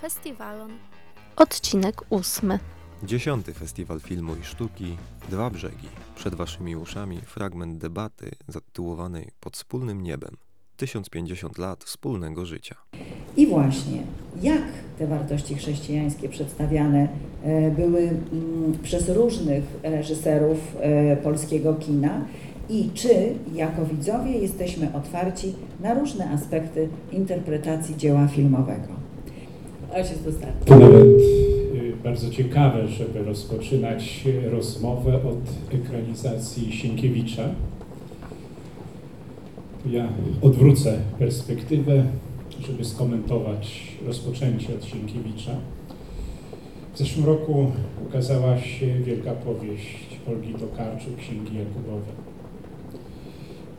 Festiwalon. Odcinek ósmy. Dziesiąty Festiwal Filmu i Sztuki Dwa Brzegi. Przed Waszymi uszami fragment debaty zatytułowanej Pod wspólnym niebem. 1050 lat wspólnego życia. I właśnie, jak te wartości chrześcijańskie przedstawiane e, były mm, przez różnych reżyserów e, polskiego kina i czy jako widzowie jesteśmy otwarci na różne aspekty interpretacji dzieła filmowego. Ojciec dostarczy. To nawet y, bardzo ciekawe, żeby rozpoczynać rozmowę od ekranizacji Sienkiewicza. Ja odwrócę perspektywę, żeby skomentować rozpoczęcie od Sienkiewicza. W zeszłym roku ukazała się wielka powieść Olgi Tokarczuk, Księgi Jakubowe.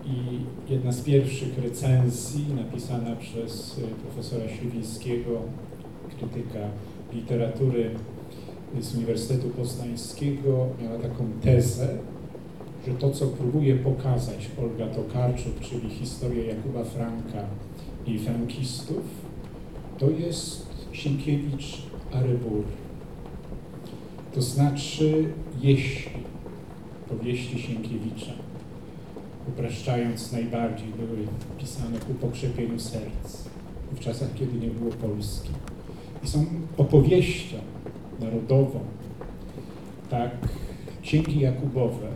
I jedna z pierwszych recenzji napisana przez profesora Śliwińskiego, krytyka literatury z Uniwersytetu Poznańskiego, miała taką tezę, że to, co próbuje pokazać Olga Tokarczuk, czyli historia Jakuba Franka i frankistów, to jest Sienkiewicz Arebur. To znaczy, jeśli powieści Sienkiewicza, upraszczając najbardziej, były pisane ku pokrzepieniu serc w czasach, kiedy nie było Polski i są opowieścią narodową, tak księgi Jakubowe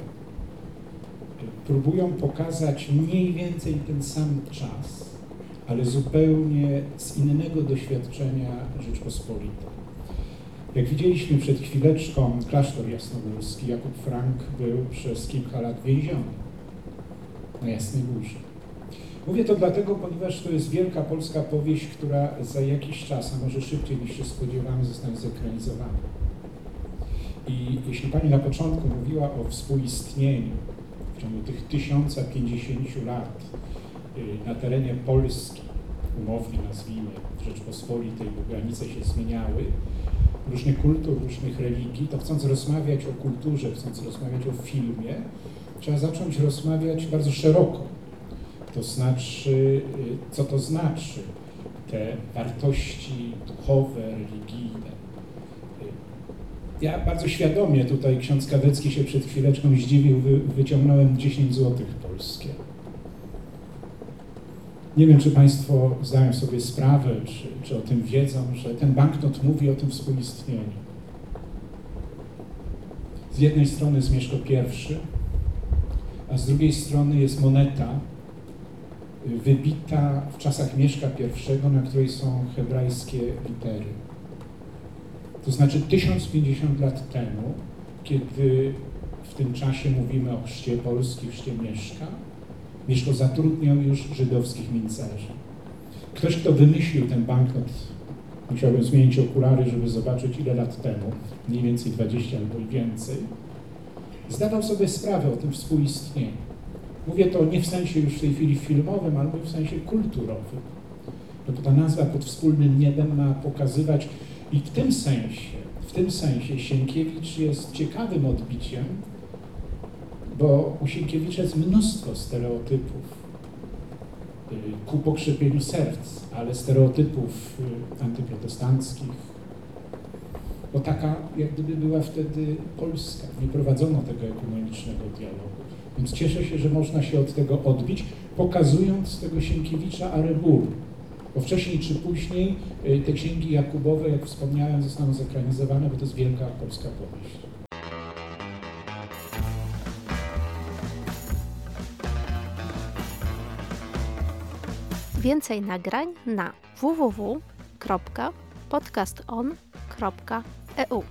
próbują pokazać mniej więcej ten sam czas, ale zupełnie z innego doświadczenia Rzeczpospolitej. Jak widzieliśmy przed chwileczką, klasztor jasnogórski, Jakub Frank był przez kilka lat więziony na Jasnej Górze. Mówię to dlatego, ponieważ to jest wielka polska powieść, która za jakiś czas, a może szybciej niż się spodziewamy, zostanie zekranizowana. I jeśli Pani na początku mówiła o współistnieniu w ciągu tych 1050 lat y, na terenie Polski, umownie nazwijmy, Rzeczpospolitej, bo granice się zmieniały, różnych kultur, różnych religii, to chcąc rozmawiać o kulturze, chcąc rozmawiać o filmie, trzeba zacząć rozmawiać bardzo szeroko to znaczy, y, co to znaczy te wartości duchowe, religijne. Y, ja bardzo świadomie, tutaj ksiądz Kawecki się przed chwileczką zdziwił, wy, wyciągnąłem 10 złotych polskie. Nie wiem, czy Państwo zdają sobie sprawę, czy, czy o tym wiedzą, że ten banknot mówi o tym współistnieniu. Z jednej strony jest Mieszko I, a z drugiej strony jest moneta, wybita w czasach Mieszka I, na której są hebrajskie litery. To znaczy 1050 lat temu, kiedy w tym czasie mówimy o chrzcie Polski, chrzcie Mieszka, Mieszko zatrudniał już żydowskich mincerzy. Ktoś, kto wymyślił ten banknot, musiałbym zmienić okulary, żeby zobaczyć ile lat temu, mniej więcej 20 albo i więcej, zdawał sobie sprawę o tym współistnieniu. Mówię to nie w sensie już w tej chwili filmowym, ale w sensie kulturowym. Bo ta nazwa pod wspólnym niebem ma pokazywać i w tym sensie, w tym sensie Sienkiewicz jest ciekawym odbiciem, bo u Sienkiewicza jest mnóstwo stereotypów y, ku pokrzepieniu serc, ale stereotypów y, antyprotestanckich, bo taka jak gdyby była wtedy Polska. Nie prowadzono tego ekumenicznego dialogu. Więc cieszę się, że można się od tego odbić, pokazując tego Sienkiewicza Arebur. Bo wcześniej czy później y, te księgi Jakubowe, jak wspomniałem, zostaną zekranizowane, bo to jest wielka polska powieść. Więcej nagrań na 哎、哦。